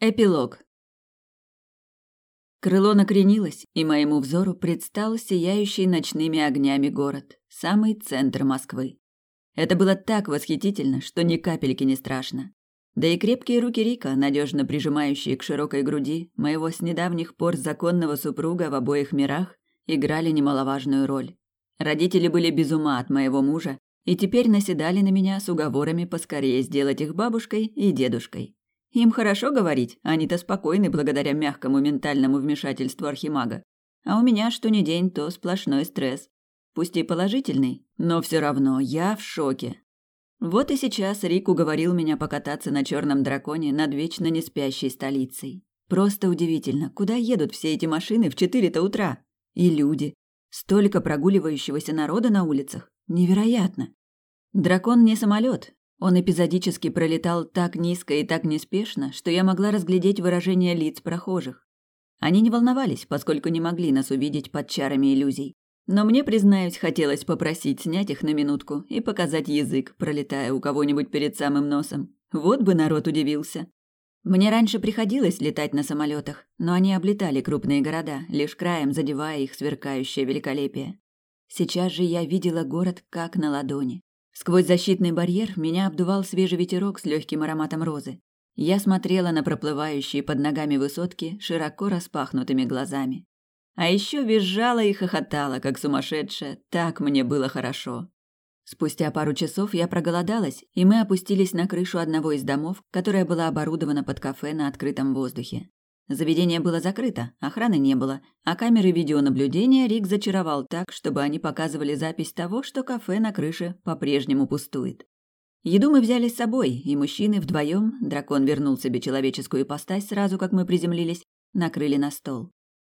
Эпилог. Крыло накренилось, и моему взору предстал сияющий ночными огнями город, самый центр Москвы. Это было так восхитительно, что ни капельки не страшно. Да и крепкие руки Рика, надежно прижимающие к широкой груди моего с недавних пор законного супруга в обоих мирах, играли немаловажную роль. Родители были без ума от моего мужа и теперь наседали на меня с уговорами поскорее сделать их бабушкой и дедушкой. Им хорошо говорить, они-то спокойны благодаря мягкому ментальному вмешательству архимага. А у меня что ни день, то сплошной стресс. Пусть и положительный, но все равно я в шоке. Вот и сейчас Рик уговорил меня покататься на черном драконе над вечно не спящей столицей. Просто удивительно, куда едут все эти машины в четыре-то утра? И люди. Столько прогуливающегося народа на улицах. Невероятно. Дракон не самолет, он эпизодически пролетал так низко и так неспешно, что я могла разглядеть выражение лиц прохожих. Они не волновались, поскольку не могли нас увидеть под чарами иллюзий. Но мне, признаюсь, хотелось попросить снять их на минутку и показать язык, пролетая у кого-нибудь перед самым носом. Вот бы народ удивился. Мне раньше приходилось летать на самолетах, но они облетали крупные города, лишь краем задевая их сверкающее великолепие. Сейчас же я видела город как на ладони. Сквозь защитный барьер меня обдувал свежий ветерок с легким ароматом розы. Я смотрела на проплывающие под ногами высотки широко распахнутыми глазами. А еще визжала и хохотала, как сумасшедшая. Так мне было хорошо. Спустя пару часов я проголодалась, и мы опустились на крышу одного из домов, которая была оборудована под кафе на открытом воздухе. Заведение было закрыто, охраны не было, а камеры видеонаблюдения Рик зачаровал так, чтобы они показывали запись того, что кафе на крыше по-прежнему пустует. Еду мы взяли с собой, и мужчины вдвоем, дракон вернул себе человеческую ипостась сразу, как мы приземлились, накрыли на стол.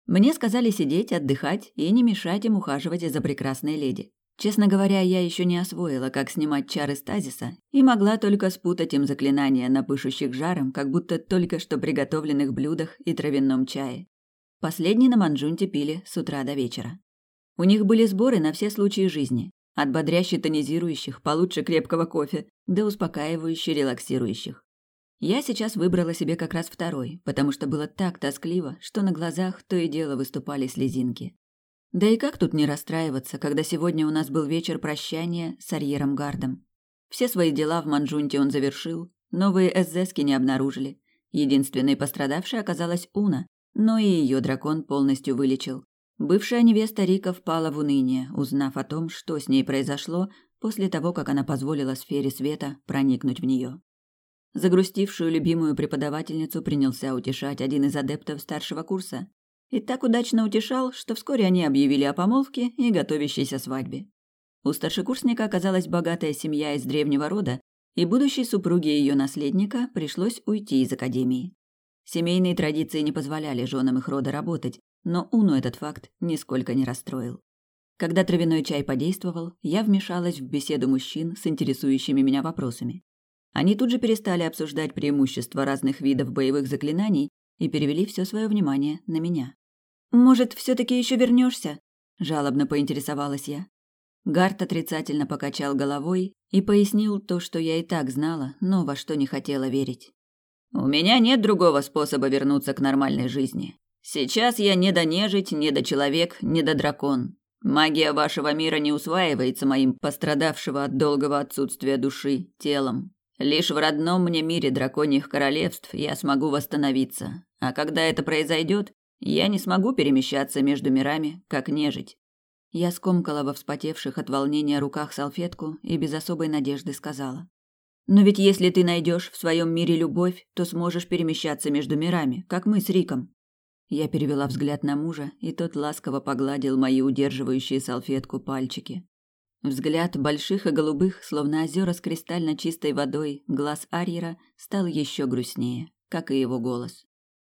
Мне сказали сидеть, отдыхать и не мешать им ухаживать за прекрасной леди. Честно говоря, я еще не освоила, как снимать чары стазиса, и могла только спутать им заклинания на пышущих жаром, как будто только что приготовленных блюдах и травяном чае. Последний на манджунте пили с утра до вечера. У них были сборы на все случаи жизни, от бодряще тонизирующих, получше крепкого кофе, до успокаивающе релаксирующих. Я сейчас выбрала себе как раз второй, потому что было так тоскливо, что на глазах то и дело выступали слезинки. Да и как тут не расстраиваться, когда сегодня у нас был вечер прощания с Арьером Гардом. Все свои дела в Манжунте он завершил, новые эсзески не обнаружили. Единственной пострадавшей оказалась Уна, но и ее дракон полностью вылечил. Бывшая невеста Рика впала в уныние, узнав о том, что с ней произошло после того, как она позволила сфере света проникнуть в нее. Загрустившую любимую преподавательницу принялся утешать один из адептов старшего курса, и так удачно утешал, что вскоре они объявили о помолвке и готовящейся свадьбе. У старшекурсника оказалась богатая семья из древнего рода, и будущей супруге ее наследника пришлось уйти из академии. Семейные традиции не позволяли женам их рода работать, но Уну этот факт нисколько не расстроил. Когда травяной чай подействовал, я вмешалась в беседу мужчин с интересующими меня вопросами. Они тут же перестали обсуждать преимущества разных видов боевых заклинаний и перевели все свое внимание на меня. «Может, все-таки еще вернешься?» – жалобно поинтересовалась я. Гарт отрицательно покачал головой и пояснил то, что я и так знала, но во что не хотела верить. «У меня нет другого способа вернуться к нормальной жизни. Сейчас я не до нежить, не до человек, не до дракон. Магия вашего мира не усваивается моим пострадавшего от долгого отсутствия души телом. Лишь в родном мне мире драконьих королевств я смогу восстановиться. А когда это произойдет, я не смогу перемещаться между мирами, как нежить. Я скомкала во вспотевших от волнения руках салфетку и без особой надежды сказала. «Но ведь если ты найдешь в своем мире любовь, то сможешь перемещаться между мирами, как мы с Риком». Я перевела взгляд на мужа, и тот ласково погладил мои удерживающие салфетку пальчики. Взгляд больших и голубых, словно озера с кристально чистой водой, глаз Арьера стал еще грустнее, как и его голос.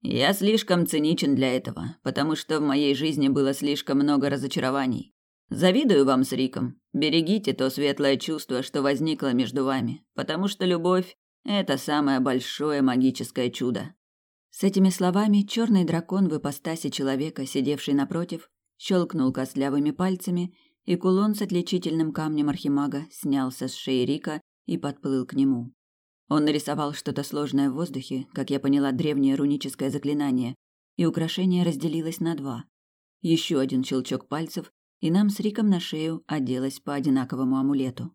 Я слишком циничен для этого, потому что в моей жизни было слишком много разочарований. Завидую вам с Риком. Берегите то светлое чувство, что возникло между вами, потому что любовь это самое большое магическое чудо. С этими словами черный дракон в ипостаси человека, сидевший напротив, щелкнул костлявыми пальцами, и кулон с отличительным камнем архимага снялся с шеи Рика и подплыл к нему. Он нарисовал что-то сложное в воздухе, как я поняла, древнее руническое заклинание, и украшение разделилось на два. Еще один щелчок пальцев, и нам с Риком на шею оделось по одинаковому амулету.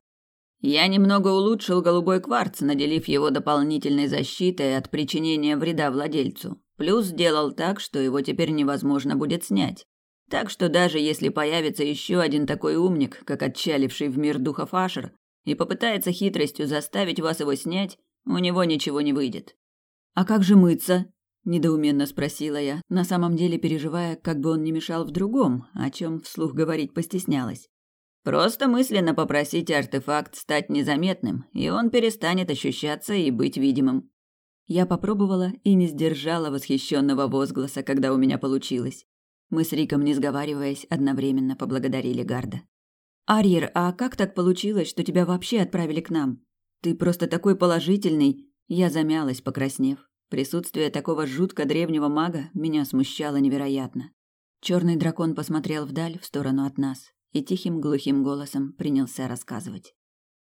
Я немного улучшил голубой кварц, наделив его дополнительной защитой от причинения вреда владельцу. Плюс сделал так, что его теперь невозможно будет снять. Так что даже если появится еще один такой умник, как отчаливший в мир духов Ашер, и попытается хитростью заставить вас его снять, у него ничего не выйдет. А как же мыться? недоуменно спросила я, на самом деле переживая, как бы он не мешал в другом, о чем вслух говорить постеснялась. Просто мысленно попросите артефакт стать незаметным, и он перестанет ощущаться и быть видимым. Я попробовала и не сдержала восхищенного возгласа, когда у меня получилось. Мы с Риком, не сговариваясь, одновременно поблагодарили Гарда. «Арьер, а как так получилось, что тебя вообще отправили к нам? Ты просто такой положительный!» Я замялась, покраснев. Присутствие такого жутко древнего мага меня смущало невероятно. Черный дракон посмотрел вдаль, в сторону от нас, и тихим глухим голосом принялся рассказывать.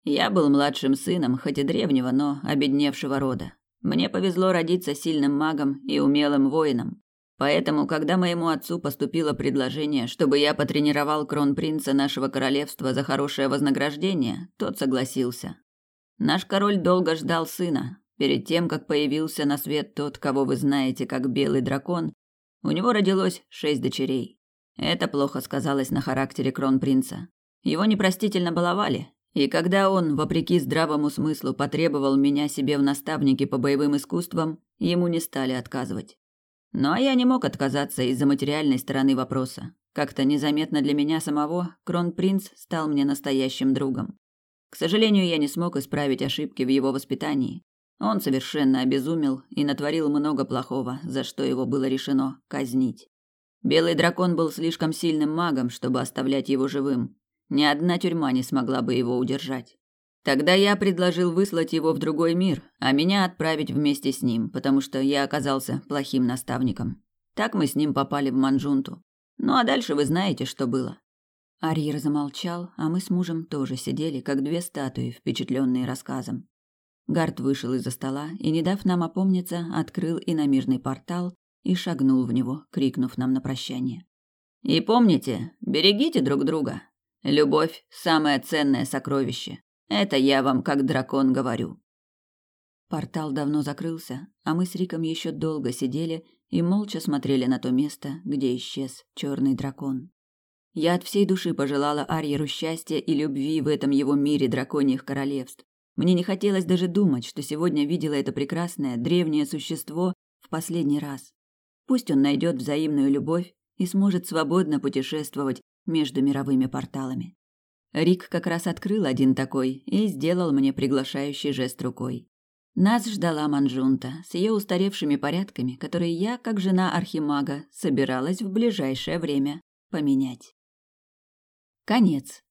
«Я был младшим сыном, хоть и древнего, но обедневшего рода. Мне повезло родиться сильным магом и умелым воином. Поэтому, когда моему отцу поступило предложение, чтобы я потренировал кронпринца нашего королевства за хорошее вознаграждение, тот согласился. Наш король долго ждал сына. Перед тем, как появился на свет тот, кого вы знаете как Белый дракон, у него родилось шесть дочерей. Это плохо сказалось на характере кронпринца. Его непростительно баловали, и когда он, вопреки здравому смыслу, потребовал меня себе в наставнике по боевым искусствам, ему не стали отказывать. Но я не мог отказаться из-за материальной стороны вопроса. Как-то незаметно для меня самого кронпринц стал мне настоящим другом. К сожалению, я не смог исправить ошибки в его воспитании. Он совершенно обезумел и натворил много плохого, за что его было решено казнить. Белый дракон был слишком сильным магом, чтобы оставлять его живым, ни одна тюрьма не смогла бы его удержать. Тогда я предложил выслать его в другой мир, а меня отправить вместе с ним, потому что я оказался плохим наставником. Так мы с ним попали в Манжунту. Ну а дальше вы знаете, что было. Арьер замолчал, а мы с мужем тоже сидели, как две статуи, впечатленные рассказом. Гард вышел из-за стола и, не дав нам опомниться, открыл иномирный портал и шагнул в него, крикнув нам на прощание. «И помните, берегите друг друга. Любовь – самое ценное сокровище. Это я вам как дракон говорю. Портал давно закрылся, а мы с Риком еще долго сидели и молча смотрели на то место, где исчез черный дракон. Я от всей души пожелала Арьеру счастья и любви в этом его мире драконьих королевств. Мне не хотелось даже думать, что сегодня видела это прекрасное древнее существо в последний раз. Пусть он найдет взаимную любовь и сможет свободно путешествовать между мировыми порталами. Рик как раз открыл один такой и сделал мне приглашающий жест рукой. Нас ждала Манжунта с ее устаревшими порядками, которые я, как жена архимага, собиралась в ближайшее время поменять. Конец.